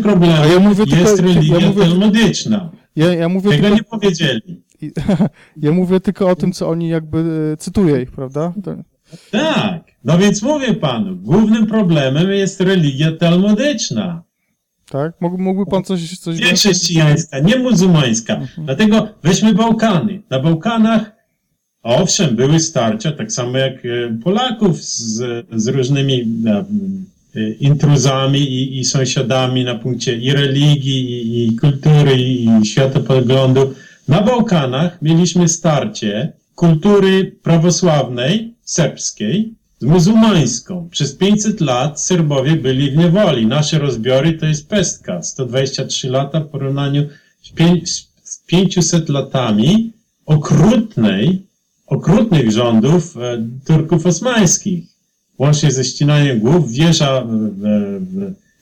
Problemem ja mówię tylko- jest religia ja mówię- talmudyczna. Ja, ja, mówię Tego tylko, nie powiedzieli. ja mówię tylko o tym, co oni jakby e, cytuję ich, prawda? Tak. No więc mówię panu, głównym problemem jest religia talmudyczna. tak? Mógł, mógłby pan coś, coś Nie chrześcijańska, nie muzułmańska. Mhm. Dlatego weźmy Bałkany. Na Bałkanach, owszem, były starcia, tak samo jak e, Polaków z, z różnymi intruzami i, i sąsiadami na punkcie i religii, i, i kultury, i światopoglądu. Na Bałkanach mieliśmy starcie kultury prawosławnej, serbskiej, z muzułmańską. Przez 500 lat Serbowie byli w niewoli. Nasze rozbiory to jest pestka. 123 lata w porównaniu z 500 latami okrutnej, okrutnych rządów e, Turków osmańskich. Łącznie ze ścinaniem głów, wieża w, w,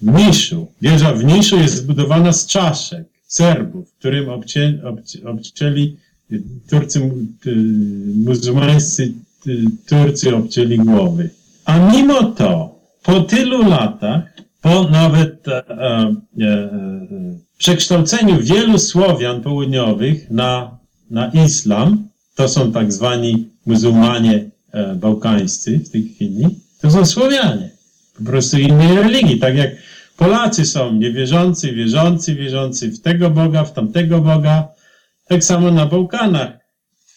w Niszu. Wieża w Niszu jest zbudowana z czaszek Serbów, którym obcię, obci, obcięli y, Turcy, y, muzułmańscy y, Turcy obcięli głowy. A mimo to, po tylu latach, po nawet e, e, e, przekształceniu wielu Słowian południowych na, na islam, to są tak zwani muzułmanie e, bałkańscy w tej chwili, to są Słowianie. Po prostu innej religii. Tak jak Polacy są niewierzący, wierzący, wierzący w tego Boga, w tamtego Boga. Tak samo na Bałkanach.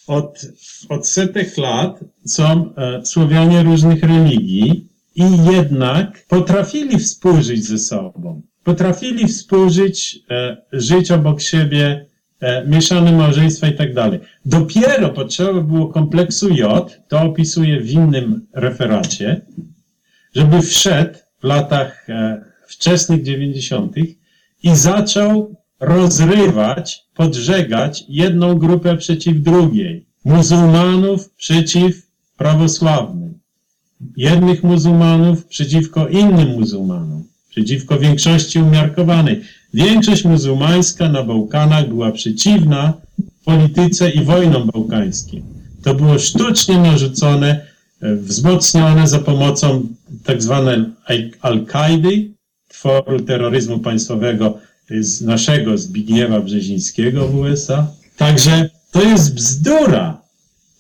Od, od setek lat są e, Słowianie różnych religii i jednak potrafili współżyć ze sobą. Potrafili współżyć, e, żyć obok siebie, e, mieszane małżeństwa i tak dalej. Dopiero potrzeba było kompleksu J, to opisuję w innym referacie, żeby wszedł w latach e, wczesnych 90. i zaczął rozrywać, podżegać jedną grupę przeciw drugiej. Muzułmanów przeciw prawosławnym. Jednych muzułmanów przeciwko innym muzułmanom. Przeciwko większości umiarkowanej. Większość muzułmańska na Bałkanach była przeciwna polityce i wojnom bałkańskim. To było sztucznie narzucone, e, wzmocnione za pomocą tak zwanej Al-Kaidy, tworu terroryzmu państwowego z naszego Zbigniewa Brzezińskiego w USA. Także to jest bzdura,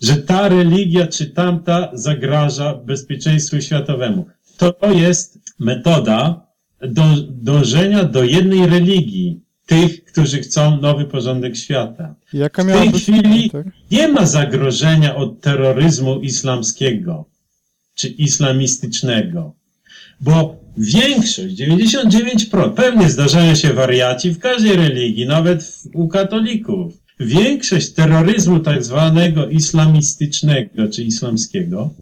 że ta religia czy tamta zagraża bezpieczeństwu światowemu. To jest metoda do, dążenia do jednej religii tych, którzy chcą nowy porządek świata. Jaka W tej chwili tak? nie ma zagrożenia od terroryzmu islamskiego czy islamistycznego, bo większość, 99%, pewnie zdarzają się wariaci w każdej religii, nawet w, u katolików. Większość terroryzmu tak zwanego islamistycznego czy islamskiego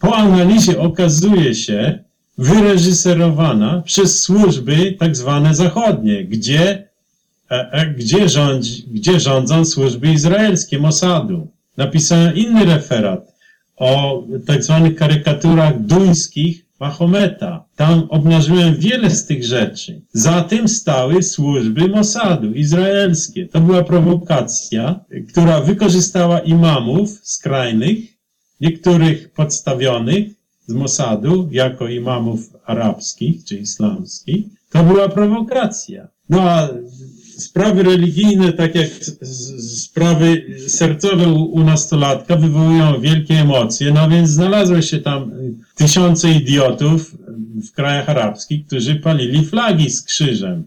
po analizie okazuje się wyreżyserowana przez służby tak zwane zachodnie, gdzie e, e, gdzie, rządzi, gdzie rządzą służby izraelskie, Mossadu. Napisałem inny referat o tak zwanych karykaturach duńskich Mahometa. Tam obnażyłem wiele z tych rzeczy. Za tym stały służby Mossadu, izraelskie. To była prowokacja, która wykorzystała imamów skrajnych, niektórych podstawionych z Mossadu jako imamów arabskich czy islamskich. To była prowokacja. No a sprawy religijne, tak jak sprawy sercowe u, u nastolatka, wywołują wielkie emocje, no więc znalazły się tam y, tysiące idiotów y, w krajach arabskich, którzy palili flagi z krzyżem.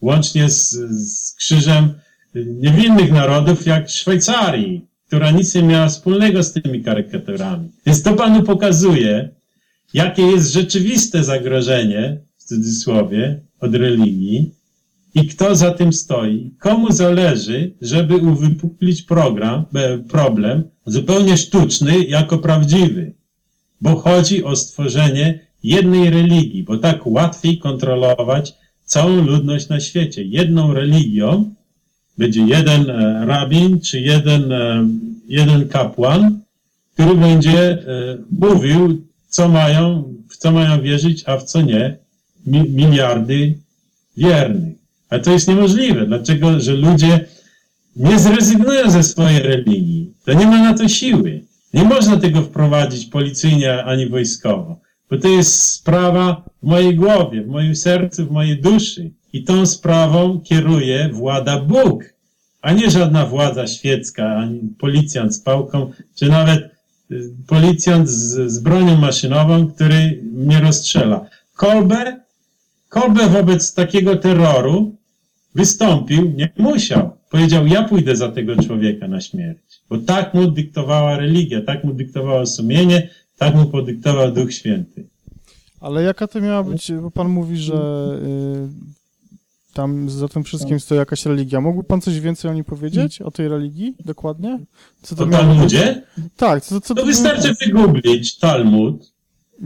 Łącznie z, z krzyżem y, niewinnych narodów, jak Szwajcarii, która nic nie miała wspólnego z tymi karykaturami. Więc to panu pokazuje, jakie jest rzeczywiste zagrożenie, w cudzysłowie, od religii, i kto za tym stoi, komu zależy, żeby uwypuklić program, e, problem zupełnie sztuczny jako prawdziwy. Bo chodzi o stworzenie jednej religii, bo tak łatwiej kontrolować całą ludność na świecie. Jedną religią będzie jeden e, rabin czy jeden, e, jeden kapłan, który będzie mówił, co mają, w co mają wierzyć, a w co nie. Mi, miliardy wiernych. Ale to jest niemożliwe. Dlaczego? Że ludzie nie zrezygnują ze swojej religii. To nie ma na to siły. Nie można tego wprowadzić policyjnie ani wojskowo. bo to jest sprawa w mojej głowie, w moim sercu, w mojej duszy. I tą sprawą kieruje włada Bóg, a nie żadna władza świecka, ani policjant z pałką, czy nawet policjant z, z bronią maszynową, który mnie rozstrzela. Kolbe, Kolbe wobec takiego terroru wystąpił, nie musiał. Powiedział, ja pójdę za tego człowieka na śmierć. Bo tak mu dyktowała religia, tak mu dyktowało sumienie, tak mu podyktował Duch Święty. Ale jaka to miała być, bo pan mówi, że y, tam za tym wszystkim stoi jakaś religia. Mógłby pan coś więcej o niej powiedzieć? O tej religii? Dokładnie? Co O miało? Talmudzie? Tak, co, co To to wystarczy wygooglić Talmud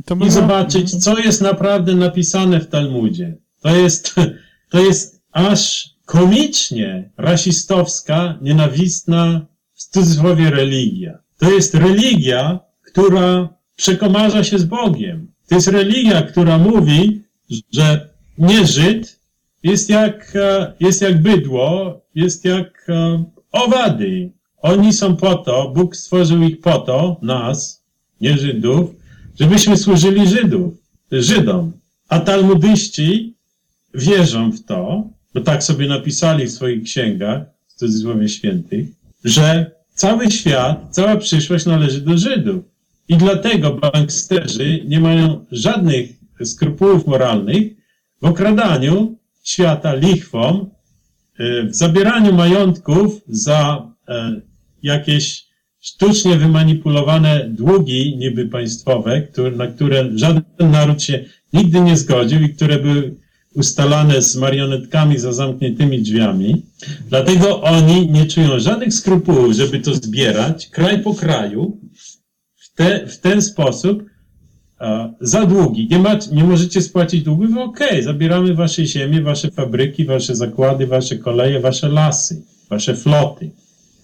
to i zobaczyć, co jest naprawdę napisane w Talmudzie. To jest, to jest aż komicznie rasistowska, nienawistna, w cudzysłowie religia. To jest religia, która przekomarza się z Bogiem. To jest religia, która mówi, że nie Żyd jest jak, e, jest jak bydło, jest jak e, owady. Oni są po to, Bóg stworzył ich po to, nas, nie Żydów, żebyśmy służyli Żydów, Żydom. A talmudyści wierzą w to, bo tak sobie napisali w swoich księgach, w cudzysłowie świętych, że cały świat, cała przyszłość należy do Żydów. I dlatego banksterzy nie mają żadnych skrupułów moralnych w okradaniu świata lichwą, e, w zabieraniu majątków za e, jakieś sztucznie wymanipulowane długi niby państwowe, które, na które żaden naród się nigdy nie zgodził i które były ustalane z marionetkami za zamkniętymi drzwiami. Dlatego oni nie czują żadnych skrupułów, żeby to zbierać kraj po kraju w, te, w ten sposób za długi. Nie, ma, nie możecie spłacić długów? Okej, zabieramy wasze ziemie, wasze fabryki, wasze zakłady, wasze koleje, wasze lasy, wasze floty,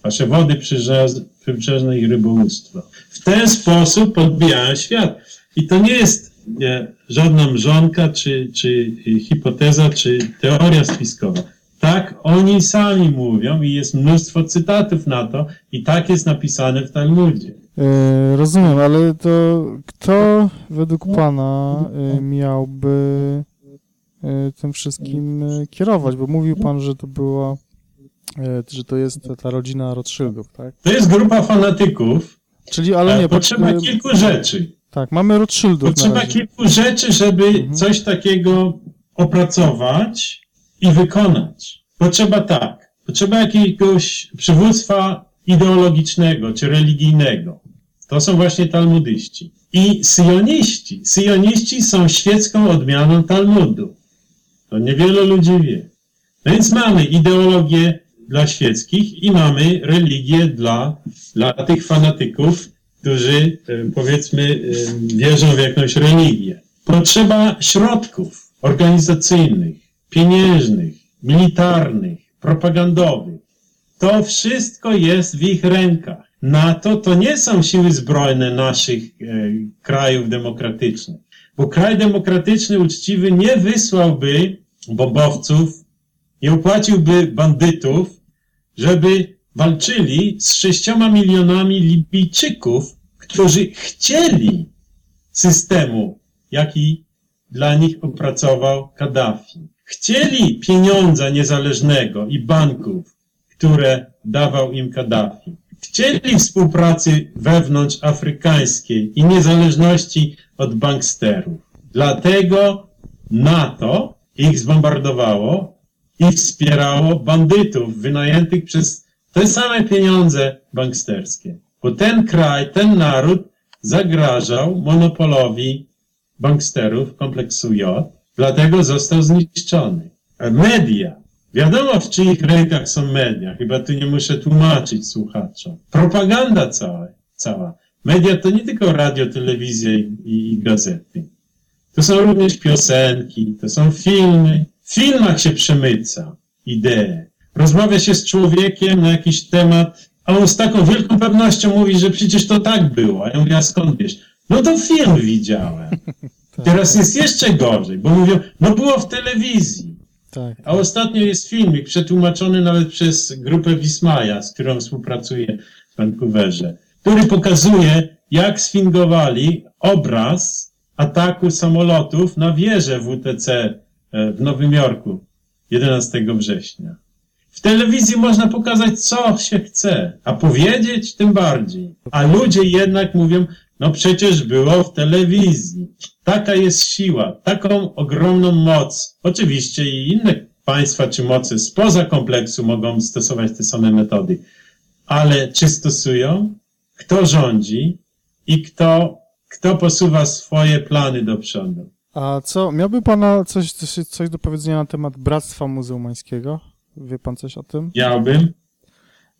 wasze wody przybrzeżne, i rybołówstwo. W ten sposób podbijają świat. I to nie jest nie, żadna mrzonka, czy, czy hipoteza, czy teoria spiskowa. Tak oni sami mówią i jest mnóstwo cytatów na to i tak jest napisane w Talmudzie. E, rozumiem, ale to kto według pana e, miałby e, tym wszystkim e, kierować? Bo mówił pan, że to była, e, że to jest ta, rodzina Rothschildów, tak? To jest grupa fanatyków. Czyli, ale nie, Nie, potrzeba po- e, kilku rzeczy. tak, mamy Rothschildów Potrzeba kilku rzeczy, żeby Mhm. coś takiego opracować i wykonać. Potrzeba tak. Potrzeba jakiegoś przywództwa ideologicznego czy religijnego. To są właśnie talmudyści. I syjoniści. Syjoniści są świecką odmianą Talmudu. To niewiele ludzi wie. No więc mamy ideologię dla świeckich i mamy religię dla, dla tych fanatyków, którzy powiedzmy wierzą w jakąś religię. Potrzeba środków organizacyjnych, pieniężnych, militarnych, propagandowych. To wszystko jest w ich rękach. NATO to nie są siły zbrojne naszych e, krajów demokratycznych. Bo kraj demokratyczny, uczciwy nie wysłałby bombowców, nie opłaciłby bandytów, żeby walczyli z sześcioma milionami Libijczyków, którzy chcieli systemu, jaki dla nich opracował Kaddafi. Chcieli pieniądza niezależnego i banków, które dawał im Kaddafi. Chcieli współpracy wewnątrz afrykańskiej i niezależności od banksterów. Dlatego NATO ich zbombardowało i wspierało bandytów wynajętych przez te same pieniądze banksterskie. Bo ten kraj, ten naród zagrażał monopolowi banksterów kompleksu J, dlatego został zniszczony. A media, wiadomo w czyich rękach są media, chyba tu nie muszę tłumaczyć słuchaczom. Propaganda cała, cała. Media to nie tylko radio, telewizja i, i, i gazety. To są również piosenki, to są filmy. W filmach się przemyca idee. Rozmawia się z człowiekiem na jakiś temat, a on z taką wielką pewnością mówi, że przecież to tak było. A ja mówię, a skąd wiesz? No to film widziałem. Teraz jest jeszcze gorzej, bo mówią, no było w telewizji. Tak. A ostatnio jest filmik przetłumaczony nawet przez grupę Wismaja, z którą współpracuję w Vancouverze, który pokazuje, jak sfingowali obraz ataku samolotów na wieżę WTC e, w Nowym Jorku 11 września. W telewizji można pokazać, co się chce, a powiedzieć tym bardziej. A ludzie jednak mówią, no przecież było w telewizji. Taka jest siła, taką ogromną moc. Oczywiście i inne państwa czy mocy spoza kompleksu mogą stosować te same metody. Ale czy stosują? Kto rządzi i kto, kto posuwa swoje plany do przodu? A co, miałby pana coś, coś, coś do powiedzenia na temat Bractwa Muzułmańskiego? Wie pan coś o tym? Miałbym.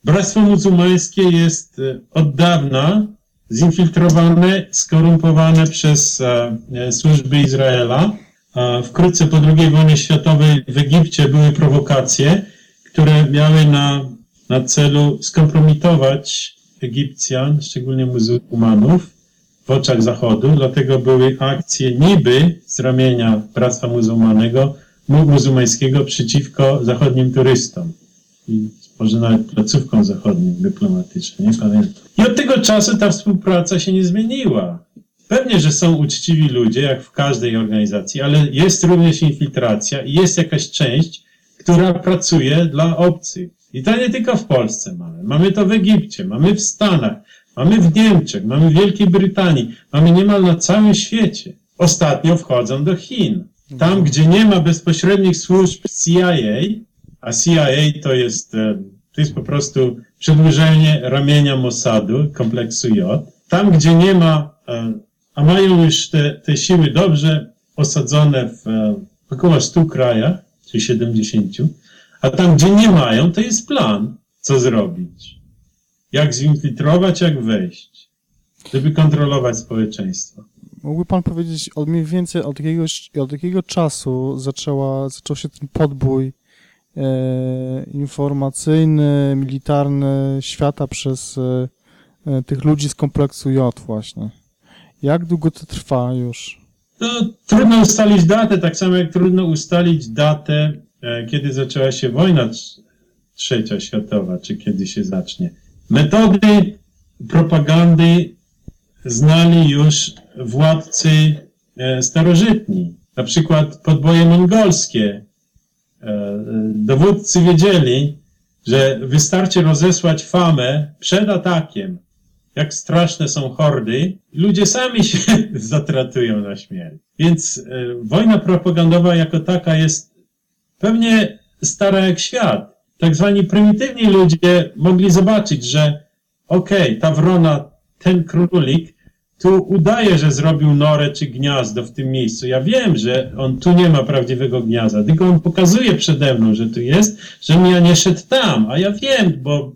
Bractwo muzułmańskie jest e, od dawna zinfiltrowane, skorumpowane przez e, e, służby Izraela. A Wkrótce po II wojnie światowej w Egipcie były prowokacje, które miały na, na celu skompromitować Egipcjan, szczególnie muzułmanów, w oczach Zachodu. Dlatego były akcje niby z ramienia Bractwa Muzułmanego, mu- muzułmańskiego przeciwko zachodnim turystom. I może nawet placówką zachodnim dyplomatyczną, nie pamiętam. I od tego czasu ta współpraca się nie zmieniła. Pewnie, że są uczciwi ludzie, jak w każdej organizacji, ale jest również infiltracja i jest jakaś część, która pracuje dla obcych. I to nie tylko w Polsce mamy. Mamy to w Egipcie, mamy w Stanach, mamy w Niemczech, mamy w Wielkiej Brytanii, mamy niemal na całym świecie. Ostatnio wchodzą do Chin. Tam, gdzie nie ma bezpośrednich służb CIA, a CIA to jest, to jest po prostu przedłużenie ramienia Mossadu, kompleksu J. Tam, gdzie nie ma, e, a mają już te, te siły dobrze osadzone w e, około 100 krajach, czy 70, a tam, gdzie nie mają, to jest plan, co zrobić. Jak zinfiltrować, jak wejść, żeby kontrolować społeczeństwo. Mógłby pan powiedzieć od mniej więcej od jakiego, od jakiego czasu zaczęła, zaczął się ten podbój informacyjny, militarny świata przez e, e, tych ludzi z kompleksu J właśnie? Jak długo to trwa już? No, trudno ustalić datę, tak samo jak trudno ustalić datę, e, kiedy zaczęła się wojna trz- trzecia światowa, czy kiedy się zacznie. Metody propagandy znali już władcy e, starożytni. Na przykład podboje mongolskie. E, Dowódcy wiedzieli, że wystarczy rozesłać famę przed atakiem, jak straszne są hordy, ludzie sami się zatratują na śmierć. Więc e, wojna propagandowa jako taka jest pewnie stara jak świat. Tak zwani prymitywni ludzie mogli zobaczyć, że okej, ta wrona, ten królik tu udaje, że zrobił norę czy gniazdo w tym miejscu. Ja wiem, że on tu nie ma prawdziwego gniazda, tylko on pokazuje przede mną, że tu jest, żebym ja nie szedł tam, a ja wiem, bo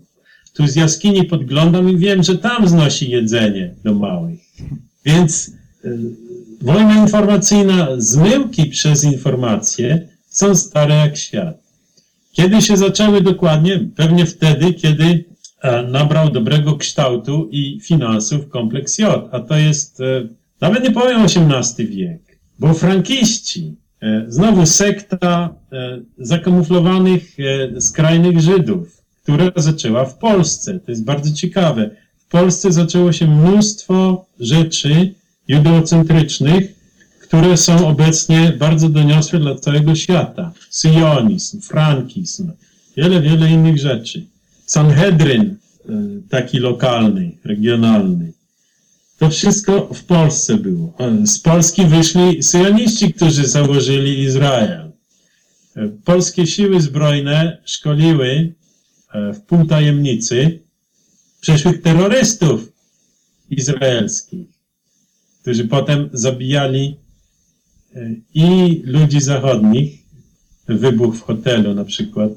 tu z jaskini podglądam i wiem, że tam znosi jedzenie do małych. Więc y, wojna informacyjna, zmyłki przez informacje są stare jak świat. Kiedy się zaczęły dokładnie? Pewnie wtedy, kiedy nabrał dobrego kształtu i finansów kompleks J, a to jest e, nawet nie powiem XVIII wiek, bo frankiści, e, znowu sekta e, zakamuflowanych e, skrajnych Żydów, która zaczęła w Polsce. To jest bardzo ciekawe. W Polsce zaczęło się mnóstwo rzeczy judeocentrycznych, które są obecnie bardzo doniosłe dla całego świata. Syjonizm, frankizm, wiele, wiele innych rzeczy. Sanhedryn, e, taki lokalny, regionalny. To wszystko w Polsce było. E, Z Polski wyszli syjoniści, którzy założyli Izrael. E, Polskie siły zbrojne szkoliły w półtajemnicy przyszłych terrorystów izraelskich, którzy potem zabijali i ludzi zachodnich. Wybuch w hotelu na przykład,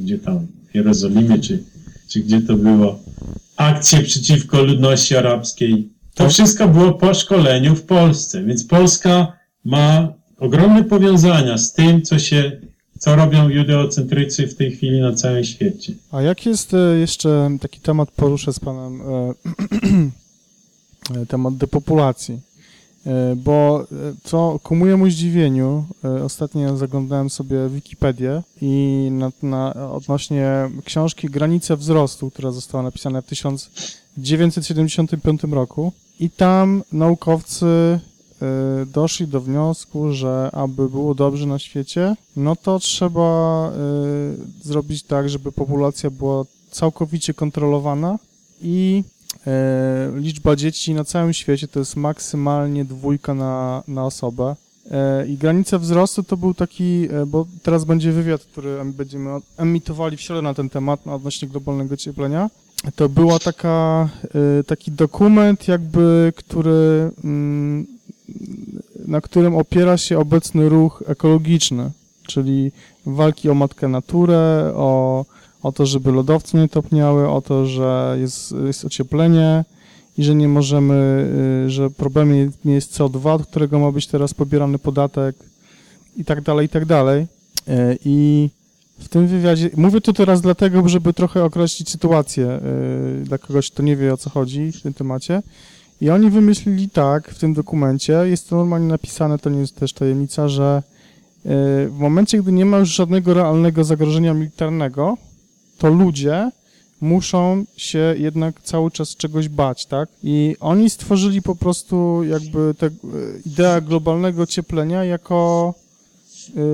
gdzie tam w Jerozolimie, czy, czy gdzie to było. Akcje przeciwko ludności arabskiej. To Tak. wszystko było po szkoleniu w Polsce, więc Polska ma ogromne powiązania z tym, co się, co robią judeocentrycy w tej chwili na całym świecie. A jak jest e, jeszcze taki temat poruszę z panem, e, e, temat depopulacji? E, Bo e, co ku mojemu zdziwieniu, e, ostatnio zaglądałem sobie Wikipedię i na, na, odnośnie książki Granice wzrostu, która została napisana w 1975 roku i tam naukowcy doszli do wniosku, że aby było dobrze na świecie, no to trzeba zrobić tak, żeby populacja była całkowicie kontrolowana i liczba dzieci na całym świecie to jest maksymalnie dwójka na, na osobę. E, I granica wzrostu to był taki, e, bo teraz będzie wywiad, który em- będziemy emitowali w środę na ten temat, no, odnośnie globalnego ocieplenia. To była taka, e, taki dokument jakby, który, mm, na którym opiera się obecny ruch ekologiczny, czyli walki o matkę naturę, o, o to, żeby lodowce nie topniały, o to, że jest, jest ocieplenie, i że nie możemy, y, że problemem nie jest CO2, od którego ma być teraz pobierany podatek i tak dalej, i tak dalej. Y, I w tym wywiadzie, mówię to teraz dlatego, żeby trochę określić sytuację y, dla kogoś, kto nie wie o co chodzi w tym temacie. I oni wymyślili tak w tym dokumencie, jest to normalnie napisane, to nie jest też tajemnica, że w momencie, gdy nie ma już żadnego realnego zagrożenia militarnego, to ludzie muszą się jednak cały czas czegoś bać, tak? I oni stworzyli po prostu jakby tę ideę globalnego ocieplenia jako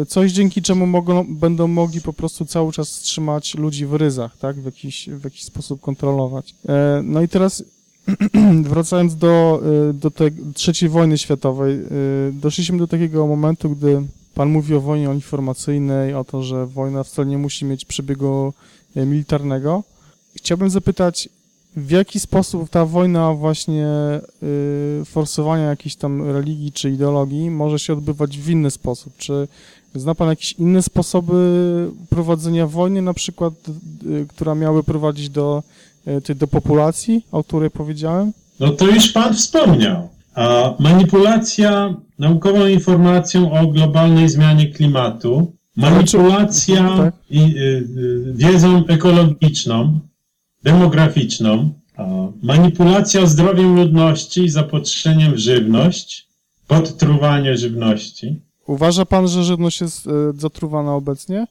y, coś, dzięki czemu mogą, będą mogli po prostu cały czas trzymać ludzi w ryzach, tak? W jakiś, w jakiś sposób kontrolować. E, No i teraz wracając do, do tej trzeciej wojny światowej, doszliśmy do takiego momentu, gdy pan mówi o wojnie informacyjnej, o to, że wojna wcale nie musi mieć przebiegu militarnego. Chciałbym zapytać, w jaki sposób ta wojna właśnie y, forsowania jakiejś tam religii czy ideologii może się odbywać w inny sposób? Czy zna Pan jakieś inne sposoby prowadzenia wojny, na przykład, y, która miały prowadzić do y, tej depopulacji, o której powiedziałem? No to już Pan wspomniał. A manipulacja naukową informacją o globalnej zmianie klimatu, manipulacja Tak. i, y, y, wiedzą ekologiczną, demograficzną, manipulacja zdrowiem ludności i zapotrzeniem w żywność, podtruwanie żywności. Uważa Pan, że żywność jest y, zatruwana obecnie?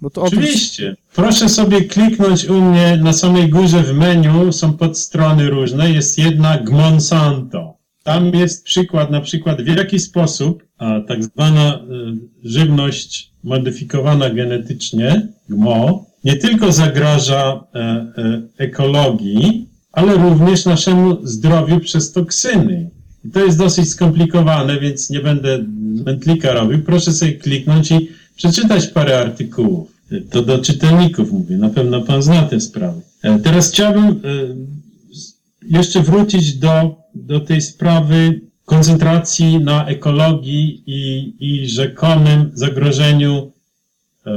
To oprócz- Oczywiście. Proszę sobie kliknąć u mnie na samej górze w menu, są podstrony różne, jest jedna Monsanto. Tam jest przykład, na przykład w jaki sposób a, tak zwana y, żywność modyfikowana genetycznie, GMO, nie tylko zagraża e, e, ekologii, ale również naszemu zdrowiu przez toksyny. I to jest dosyć skomplikowane, więc nie będę mętlika robił. Proszę sobie kliknąć i przeczytać parę artykułów. To do czytelników mówię, na pewno pan zna tę sprawę. E, Teraz chciałbym jeszcze wrócić do, do tej sprawy koncentracji na ekologii i, i rzekomym zagrożeniu e,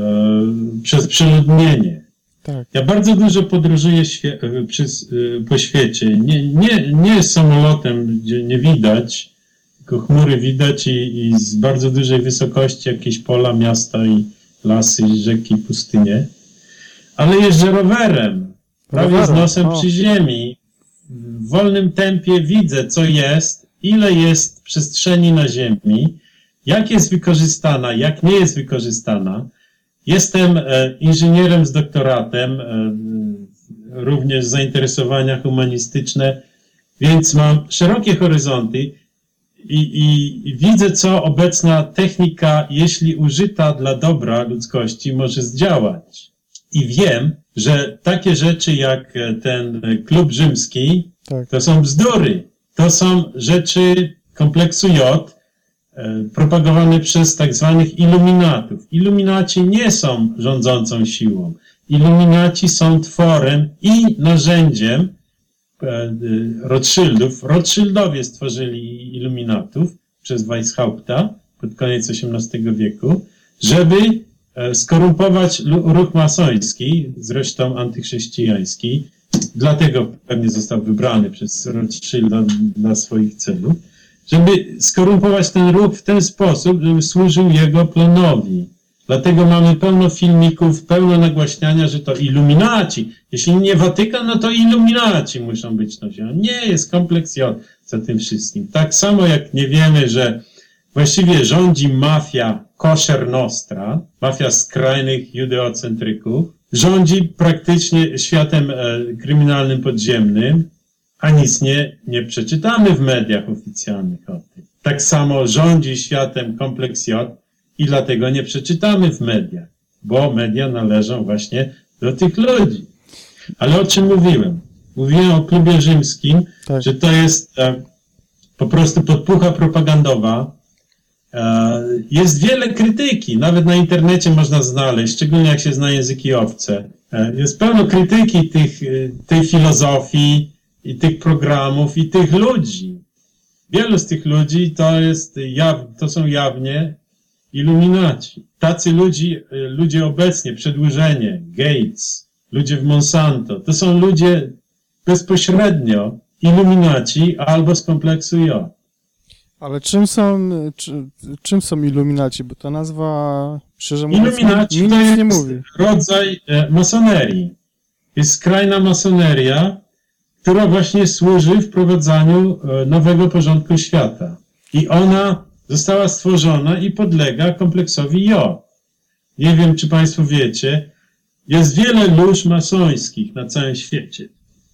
przez przeludnienie. Tak. Ja bardzo dużo podróżuję świe- e, przez, e, po świecie. Nie, nie, nie samolotem, gdzie nie widać, tylko chmury widać i, i z bardzo dużej wysokości jakieś pola, miasta i lasy, rzeki, pustynie. Ale jeżdżę rowerem, prawie z Rowerem, nosem o. przy ziemi. W wolnym tempie widzę, co jest, ile jest przestrzeni na ziemi, jak jest wykorzystana, jak nie jest wykorzystana. Jestem e, inżynierem z doktoratem, e, również zainteresowania humanistyczne, więc mam szerokie horyzonty i, i, i widzę, co obecna technika, jeśli użyta dla dobra ludzkości, może zdziałać. I wiem, że takie rzeczy jak e, ten klub rzymski, Tak. to są bzdury. To są rzeczy kompleksu J, e, propagowane przez tak zwanych iluminatów. Iluminaci nie są rządzącą siłą. Iluminaci są tworem i narzędziem e, e, Rothschildów. Rothschildowie stworzyli iluminatów przez Weishaupta pod koniec XVIII wieku, żeby skorumpować ruch masoński, zresztą antychrześcijański. Dlatego pewnie został wybrany przez Rothschilda dla swoich celów, żeby skorumpować ten ruch w ten sposób, żeby służył jego planowi. Dlatego mamy pełno filmików, pełno nagłaśniania, że to iluminaci. Jeśli nie Watykan, no to iluminaci muszą być nosione. Nie, jest kompleks J za tym wszystkim. Tak samo jak nie wiemy, że właściwie rządzi mafia kosher nostra, mafia skrajnych judeocentryków, rządzi praktycznie światem e, kryminalnym podziemnym, a nic nie, nie przeczytamy w mediach oficjalnych o tym. tak samo rządzi światem kompleks J i dlatego nie przeczytamy w mediach, bo media należą właśnie do tych ludzi. Ale o czym mówiłem? Mówiłem o klubie rzymskim, Tak. że to jest e, po prostu podpucha propagandowa. E, jest wiele krytyki, nawet na internecie można znaleźć, szczególnie jak się zna języki obce. E, jest pełno krytyki tych, e, tej filozofii i tych programów i tych ludzi. Wielu z tych ludzi to, jest to są jawnie iluminaci. Tacy ludzi, ludzie obecnie, przedłużenie, Gates, ludzie w Monsanto, to są ludzie bezpośrednio iluminaci albo z kompleksu J. Ale czym są, czy, czym są iluminaci? Bo ta nazwa, szczerze mówiąc, Iluminaci mi to nic jest nie mówi. rodzaj e, masonerii. Jest skrajna masoneria, która właśnie służy wprowadzaniu e, nowego porządku świata. I ona została stworzona i podlega kompleksowi Jo. Nie wiem, czy Państwo wiecie, jest wiele lóż masońskich na całym świecie.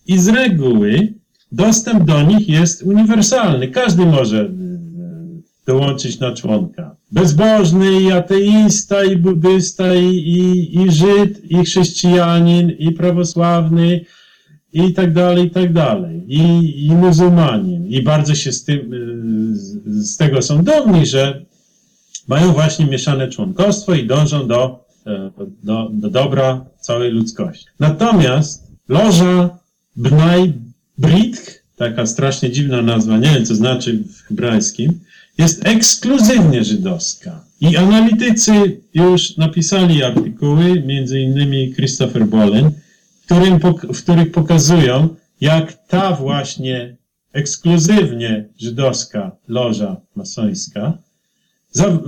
I z reguły dostęp do nich jest uniwersalny. Każdy może dołączyć na członka. Bezbożny, i ateista, i buddysta, i, i, i Żyd, i chrześcijanin, i prawosławny, i tak dalej, i tak dalej. I, i muzułmanin. I bardzo się z, tym, y, z, tego są dumni, że mają właśnie mieszane członkostwo i dążą do, e, do, do dobra całej ludzkości. Natomiast loża Bnai Britch, taka strasznie dziwna nazwa, nie wiem co znaczy w hebrajskim, jest ekskluzywnie żydowska. I analitycy już napisali artykuły, między innymi Christopher Bolin, w, którym, w których pokazują, jak ta właśnie ekskluzywnie żydowska loża masońska za, e,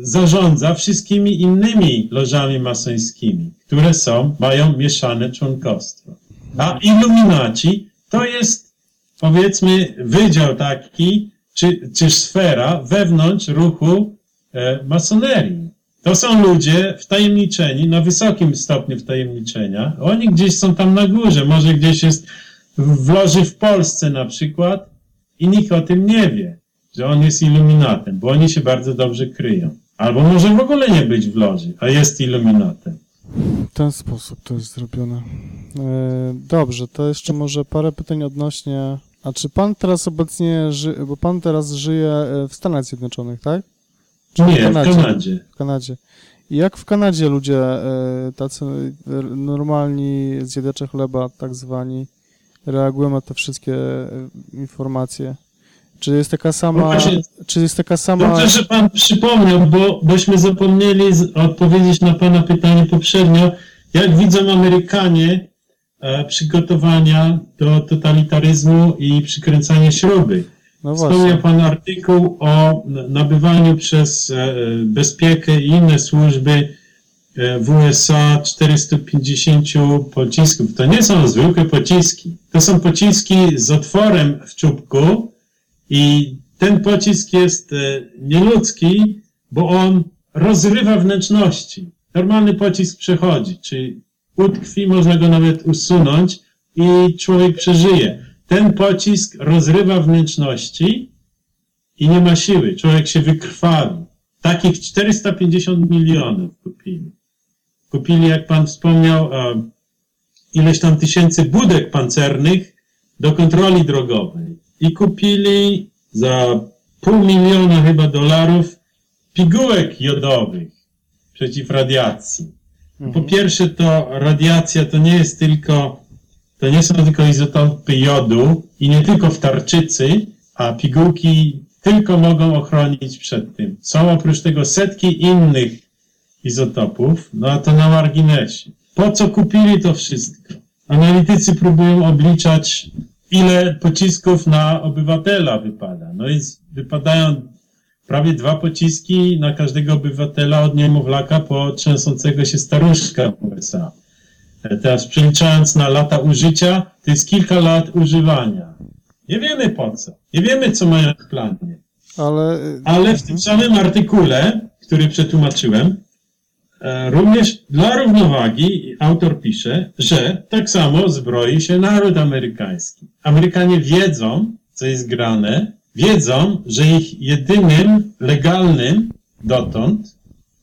zarządza wszystkimi innymi lożami masońskimi, które są, mają mieszane członkostwo. A iluminaci to jest, powiedzmy, wydział taki, czy, czy sfera wewnątrz ruchu e, masonerii. To są ludzie wtajemniczeni, na wysokim stopniu wtajemniczenia. Oni gdzieś są tam na górze, może gdzieś jest w loży w Polsce na przykład i nikt o tym nie wie, że on jest iluminatem, bo oni się bardzo dobrze kryją. Albo może w ogóle nie być w loży, a jest iluminatem. W ten sposób to jest zrobione. E, Dobrze, to jeszcze może parę pytań odnośnie. A czy pan teraz obecnie ży... bo pan teraz żyje e, w Stanach Zjednoczonych, tak? Czy Nie, w Kanadzie. W Kanadzie. I jak w Kanadzie ludzie e, tacy normalni zjadacze chleba, tak zwani, reagują na te wszystkie e, informacje? Czy jest taka sama, No właśnie- czy jest taka sama, Dobrze, że pan przypomniał, bo bośmy zapomnieli odpowiedzieć na pana pytanie poprzednio. Jak widzą Amerykanie przygotowania do totalitaryzmu i przykręcania śruby? no Wspomniał pan artykuł o nabywaniu przez e, bezpiekę i inne służby e, w USA 450 pocisków. To nie są zwykłe pociski. To są pociski z otworem w czubku i ten pocisk jest e, nieludzki, bo on rozrywa wnętrzności. Normalny pocisk przechodzi, czy utkwi, można go nawet usunąć i człowiek przeżyje. Ten pocisk rozrywa wnętrzności i nie ma siły. Człowiek się wykrwawi. Takich 450 milionów kupili. Kupili, jak pan wspomniał, e, ileś tam tysięcy budek pancernych do kontroli drogowej. I kupili za pół miliona chyba dolarów pigułek jodowych przeciw radiacji. Po Mhm. pierwsze, to radiacja to nie jest tylko, to nie są tylko izotopy jodu i nie tylko w tarczycy, a pigułki tylko mogą ochronić przed tym. Są oprócz tego setki innych izotopów, no a to na marginesie. Po co kupili to wszystko? Analitycy próbują obliczać, ile pocisków na obywatela wypada. No i wypadają prawie dwa pociski na każdego obywatela od niemowlaka po trzęsącego się staruszka USA. Teraz przeliczając na lata użycia, to jest kilka lat używania. Nie wiemy po co. Nie wiemy, co mają w planie. ale Ale w tym samym artykule, który przetłumaczyłem, e, również dla równowagi autor pisze, że tak samo zbroi się naród amerykański. Amerykanie wiedzą, co jest grane wiedzą, że ich jedynym legalnym dotąd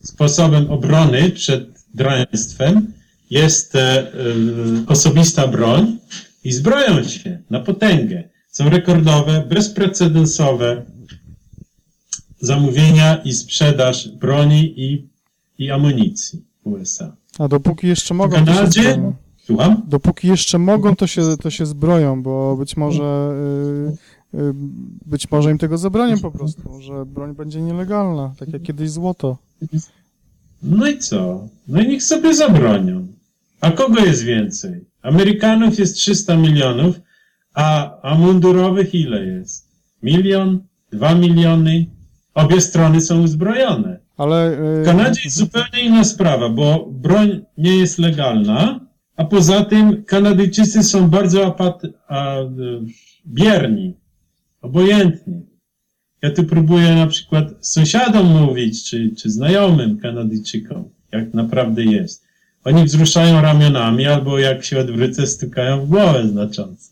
sposobem obrony przed draństwem jest e, e, osobista broń i zbroją się na potęgę. Są rekordowe, bezprecedensowe zamówienia i sprzedaż broni i, i amunicji w USA. A dopóki jeszcze W mogą, to się Kanadzie, zbroją. słucham? Dopóki jeszcze mogą, to się, to się zbroją, bo być może y, być może im tego zabronią po prostu, że broń będzie nielegalna, tak jak kiedyś złoto. No i co? No i niech sobie zabronią. A kogo jest więcej? Amerykanów jest 300 milionów, a, a mundurowych ile jest? Milion? Dwa miliony? Obie strony są uzbrojone. Ale W y, Kanadzie jest zupełnie inna sprawa, bo broń nie jest legalna, a poza tym Kanadyjczycy są bardzo apat, a, e, bierni, obojętni. Ja tu próbuję na przykład sąsiadom mówić, czy, czy znajomym Kanadyjczykom, jak naprawdę jest. Oni wzruszają ramionami, albo jak się odwrócę, stukają w głowę znacząco.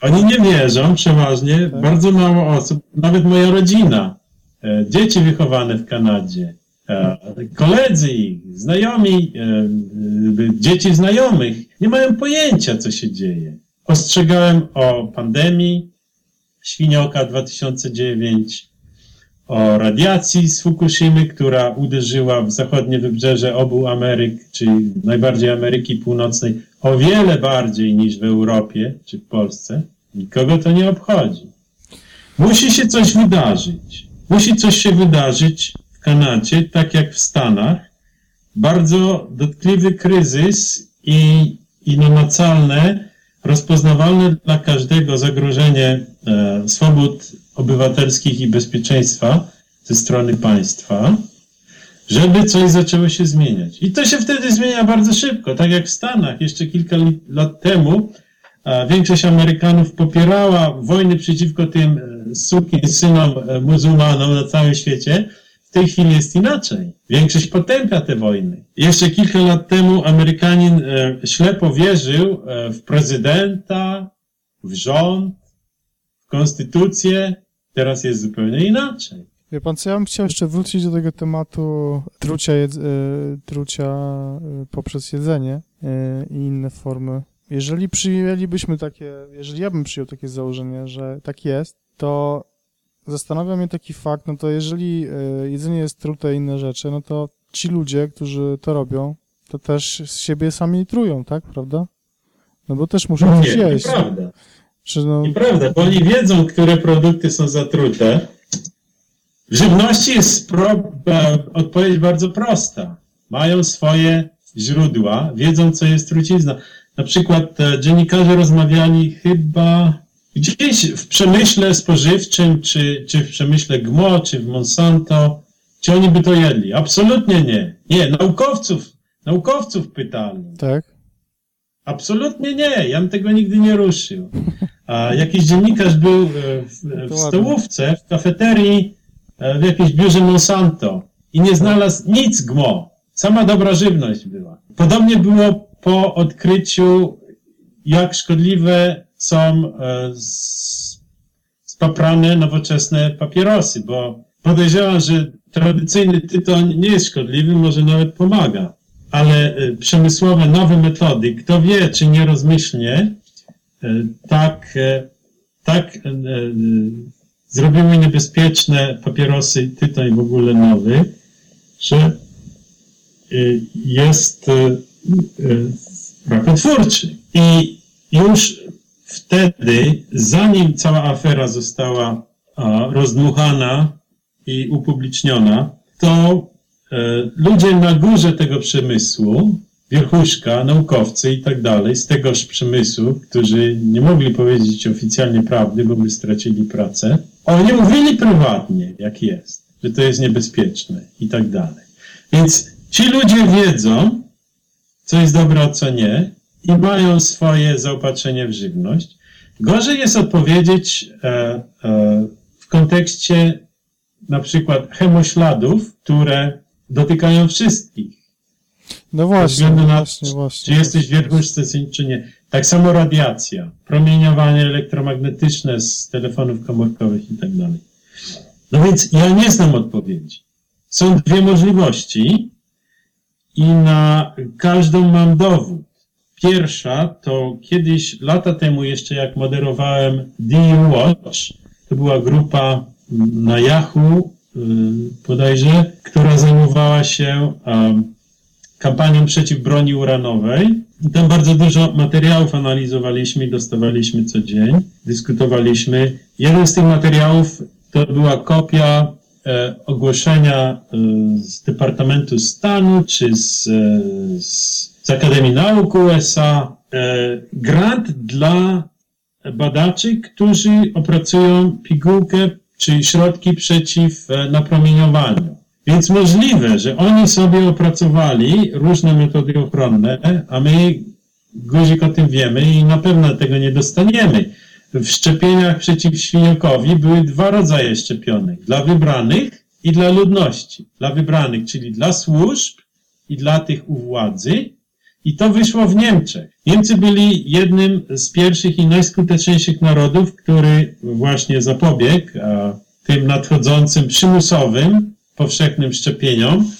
Oni nie wierzą przeważnie, Tak. bardzo mało osób, nawet moja rodzina, e, dzieci wychowane w Kanadzie, e, koledzy ich, znajomi, e, dzieci znajomych, nie mają pojęcia, co się dzieje. Ostrzegałem o pandemii, świnioka 2009, o radiacji z Fukushimy, która uderzyła w zachodnie wybrzeże obu Ameryk, czy najbardziej Ameryki Północnej, o wiele bardziej niż w Europie czy w Polsce. Nikogo to nie obchodzi. Musi się coś wydarzyć. Musi coś się wydarzyć w Kanadzie, tak jak w Stanach. Bardzo dotkliwy kryzys i, i namacalne, rozpoznawalne dla każdego zagrożenie e, swobód obywatelskich i bezpieczeństwa ze strony państwa, żeby coś zaczęło się zmieniać. I to się wtedy zmienia bardzo szybko, tak jak w Stanach. Jeszcze kilka lat temu a większość Amerykanów popierała wojny przeciwko tym e, sukim synom e, muzułmanom na całym świecie. W tej chwili jest inaczej. Większość potępia te wojny. Jeszcze kilka lat temu Amerykanin e, ślepo wierzył e, w prezydenta, w rząd, w konstytucję. Teraz jest zupełnie inaczej. Wie pan co, ja bym chciał jeszcze wrócić do tego tematu trucia, y, trucia y, poprzez jedzenie y, i inne formy. Jeżeli przyjęlibyśmy takie, jeżeli ja bym przyjął takie założenie, że tak jest, to zastanawia mnie taki fakt, no to jeżeli y, jedzenie jest trute i inne rzeczy, no to ci ludzie, którzy to robią, to też z siebie sami trują, tak, prawda? No bo też muszą coś Nie, jeść. nieprawda. Czy no, Nieprawda, bo oni wiedzą, które produkty są zatrute. W żywności jest pro, e, odpowiedź bardzo prosta. Mają swoje źródła, wiedzą, co jest trucizna. Na przykład e, dziennikarze rozmawiali chyba gdzieś w przemyśle spożywczym, czy, czy w przemyśle GMO, czy w Monsanto, czy oni by to jedli. Absolutnie nie. Nie, naukowców, naukowców pytali. tak? Absolutnie nie, ja bym tego nigdy nie ruszył. A jakiś dziennikarz był e, w, w stołówce, w kafeterii, e, w jakiejś biurze Monsanto i nie znalazł nic gmo. Sama dobra żywność była. Podobnie było po odkryciu, jak szkodliwe są e, spaprane nowoczesne papierosy, bo podejrzewam, że tradycyjny tytoń nie jest szkodliwy, może nawet pomaga ale y, przemysłowe nowe metody, kto wie, czy nierozmyślnie, y, tak, tak zrobiły niebezpieczne papierosy, tytoń w ogóle nowy, że jest rakotwórczy. I już wtedy, zanim cała afera została rozdmuchana i upubliczniona, to e, ludzie na górze tego przemysłu, wierchuszka, naukowcy i tak dalej, z tegoż przemysłu, którzy nie mogli powiedzieć oficjalnie prawdy, bo by stracili pracę, oni mówili prywatnie, jak jest, że to jest niebezpieczne i tak dalej. Więc ci ludzie wiedzą, co jest dobre, a co nie, i mają swoje zaopatrzenie w żywność. Gorzej jest odpowiedzieć e, e, w kontekście na przykład hemośladów, które dotykają wszystkich. No właśnie, na- właśnie, właśnie. Czy jesteś w właśnie. wielkości, czy nie. Tak samo radiacja, promieniowanie elektromagnetyczne z telefonów komórkowych i tak dalej. No więc ja nie znam odpowiedzi. Są dwie możliwości i na każdą mam dowód. Pierwsza to kiedyś, lata temu jeszcze jak moderowałem DU Watch, to była grupa na Yahoo y, bodajże, która zajmowała się kampanią przeciw broni uranowej. I tam bardzo dużo materiałów analizowaliśmy i dostawaliśmy co dzień, dyskutowaliśmy. Jeden z tych materiałów to była kopia e, ogłoszenia e, z Departamentu Stanu czy z, e, z, z Akademii Nauk USA. E, grant dla badaczy, którzy opracują pigułkę czy środki przeciw e, napromieniowaniu. Więc możliwe, że oni sobie opracowali różne metody ochronne, a my guzik o tym wiemy i na pewno tego nie dostaniemy. W szczepieniach przeciw świniokowi były dwa rodzaje szczepionek. Dla wybranych i dla ludności. Dla wybranych, czyli dla służb i dla tych u władzy. I to wyszło w Niemczech. Niemcy byli jednym z pierwszych i najskuteczniejszych narodów, który właśnie zapobiegł tym nadchodzącym przymusowym, powszechnym szczepieniom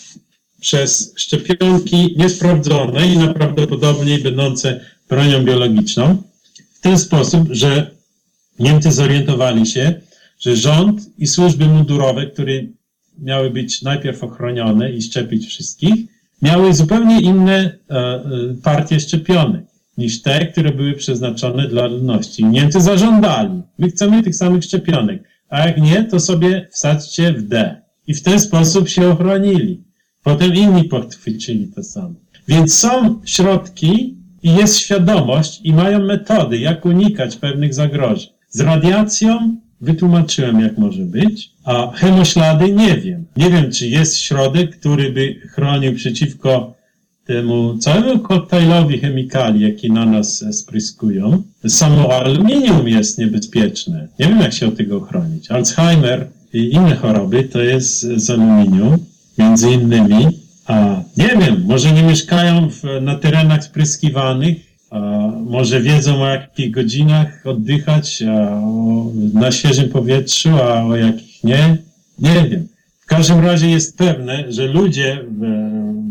przez szczepionki niesprawdzone i najprawdopodobniej będące bronią biologiczną. W ten sposób, że Niemcy zorientowali się, że rząd i służby mundurowe, które miały być najpierw ochronione i szczepić wszystkich, miały zupełnie inne e, e, partie szczepionek niż te, które były przeznaczone dla ludności. Niemcy zażądali, my chcemy tych samych szczepionek, a jak nie, to sobie wsadźcie w D. I w ten sposób się ochronili. Potem inni podchwycili to samo. Więc są środki i jest świadomość i mają metody, jak unikać pewnych zagrożeń. Z radiacją wytłumaczyłem, jak może być, a chemoślady nie wiem. Nie wiem, czy jest środek, który by chronił przeciwko temu całemu koktajlowi chemikali, jaki na nas spryskują. Samo aluminium jest niebezpieczne. Nie wiem, jak się od tego chronić. Alzheimer i inne choroby to jest z aluminium, między innymi. A nie wiem, może nie mieszkają w, na terenach spryskiwanych, może wiedzą o jakich godzinach oddychać, a o, na świeżym powietrzu, a o jakich nie. Nie wiem. W każdym razie jest pewne, że ludzie w,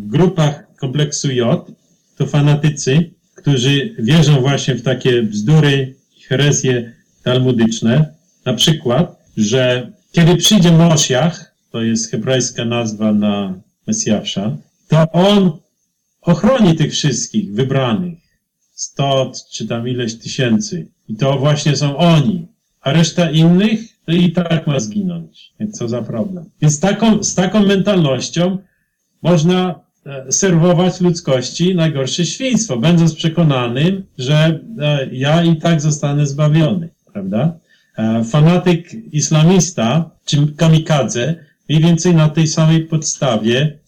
w grupach kompleksu J to fanatycy, którzy wierzą właśnie w takie bzdury i herezje talmudyczne. Na przykład, że kiedy przyjdzie Mosjach, to jest hebrajska nazwa na Mesjasza, to on ochroni tych wszystkich wybranych. Sto czy tam ileś tysięcy. I to właśnie są oni. A reszta innych to i tak ma zginąć. Więc co za problem. Więc taką, z taką mentalnością można e, serwować ludzkości najgorsze świństwo, będąc przekonanym, że e, ja i tak zostanę zbawiony, prawda? E, Fanatyk islamista, czy kamikadze, mniej więcej na tej samej podstawie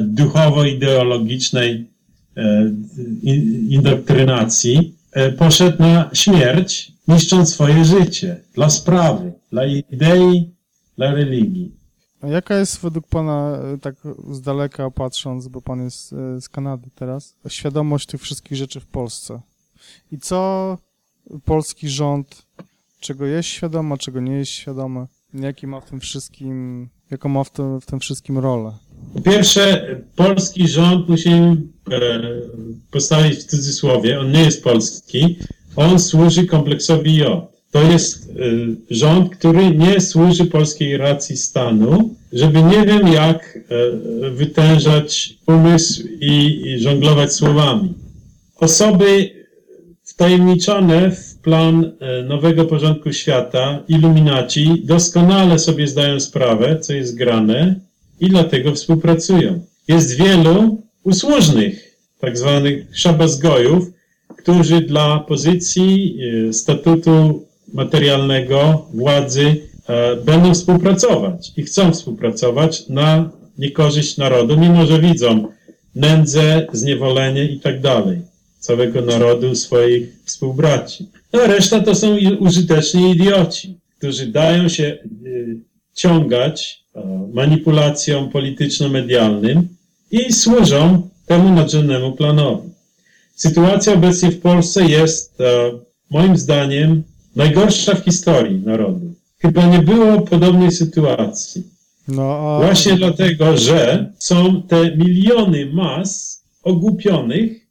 duchowo-ideologicznej indoktrynacji e, poszedł na śmierć, niszcząc swoje życie dla sprawy, dla idei, dla religii. A jaka jest według Pana, e, tak z daleka patrząc, bo Pan jest e, z Kanady teraz, świadomość tych wszystkich rzeczy w Polsce? I co polski rząd, czego jest świadomy, a czego nie jest świadomy? Jaki ma w tym wszystkim, jaką ma w tym, w tym wszystkim rolę? Po pierwsze, polski rząd musimy e, postawić w cudzysłowie, on nie jest polski, on służy kompleksowi J. To jest e, rząd, który nie służy polskiej racji stanu, żeby nie wiem jak e, wytężać umysł i, żonglować słowami. Osoby wtajemniczone w plan e, nowego porządku świata, iluminaci, doskonale sobie zdają sprawę, co jest grane i dlatego współpracują. Jest wielu usłużnych, tak zwanych szabazgojów, którzy dla pozycji, e, statutu materialnego, władzy e, będą współpracować i chcą współpracować na niekorzyść narodu, mimo że widzą nędzę, zniewolenie i tak dalej całego narodu, swoich współbraci. No, a reszta to są użyteczni idioci, którzy dają się y, ciągać e, manipulacjom polityczno-medialnym i służą temu nadziennemu planowi. Sytuacja obecnie w Polsce jest, e, moim zdaniem, najgorsza w historii narodu. Chyba nie było podobnej sytuacji. No a Właśnie dlatego, że są te miliony mas ogłupionych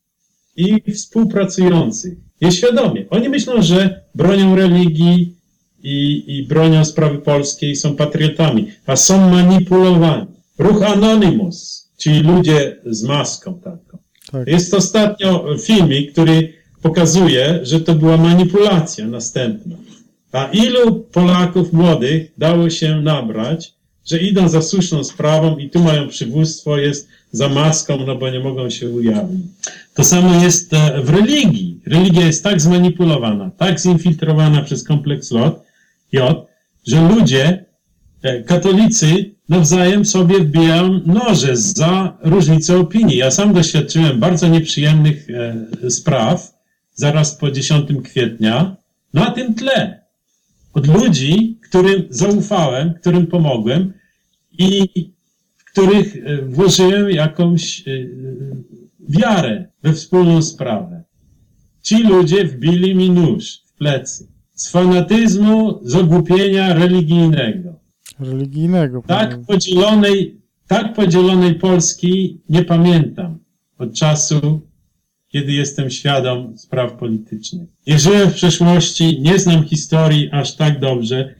i współpracujących. Nieświadomie. Oni myślą, że bronią religii i, i bronią sprawy polskiej, są patriotami, a są manipulowani. Ruch Anonymous, czyli ludzie z maską taką. tak. Jest ostatnio filmik, który pokazuje, że to była manipulacja następna. A ilu Polaków młodych dało się nabrać, że idą za słuszną sprawą i tu mają przywództwo, jest za maską, no bo nie mogą się ujawnić. To samo jest e, w religii. Religia jest tak zmanipulowana, tak zinfiltrowana przez kompleks lot, J, że ludzie, katolicy, nawzajem sobie wbijają noże za różnicę opinii. Ja sam doświadczyłem bardzo nieprzyjemnych e, spraw zaraz po 10 kwietnia na tym tle. Od ludzi, którym zaufałem, którym pomogłem i w których e, włożyłem jakąś e, wiarę we wspólną sprawę. Ci ludzie wbili mi nóż w plecy. Z fanatyzmu, z ogłupienia religijnego. Religijnego. Tak podzielonej, tak podzielonej Polski nie pamiętam od czasu, kiedy jestem świadom spraw politycznych. Nie żyłem w przeszłości, nie znam historii aż tak dobrze.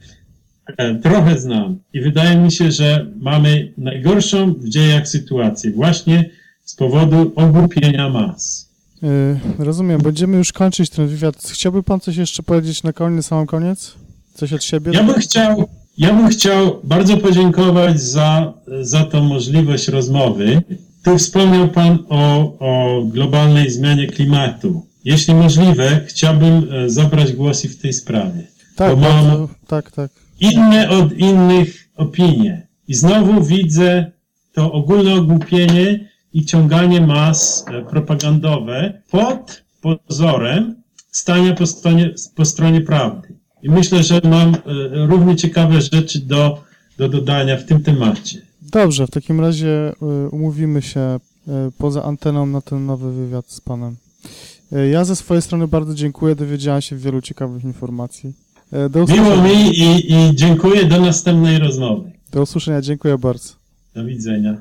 E, Trochę znam i wydaje mi się, że mamy najgorszą w dziejach sytuację właśnie z powodu ogłupienia mas. Y, rozumiem, będziemy już kończyć ten wywiad. Chciałby pan coś jeszcze powiedzieć na koniec, sam koniec? Coś od siebie? Ja bym chciał, ja bym chciał bardzo podziękować za, za tą możliwość rozmowy. Tu wspomniał Pan o, o globalnej zmianie klimatu. Jeśli możliwe, chciałbym e, zabrać głos i w tej sprawie. tak, bo mam- bardzo- tak, tak. Inne od innych opinie. I znowu widzę to ogólne ogłupienie i ciąganie mas e, propagandowe pod pozorem stania po stronie, po stronie prawdy. I myślę, że mam e, równie ciekawe rzeczy do, do dodania w tym temacie. Dobrze, w takim razie y, umówimy się y, poza anteną na ten nowy wywiad z panem. Ja ze swojej strony bardzo dziękuję, dowiedziałem się wielu ciekawych informacji. Do Miło usłyszenia. mi i, i dziękuję. Do następnej rozmowy. Do usłyszenia, dziękuję bardzo. Do widzenia.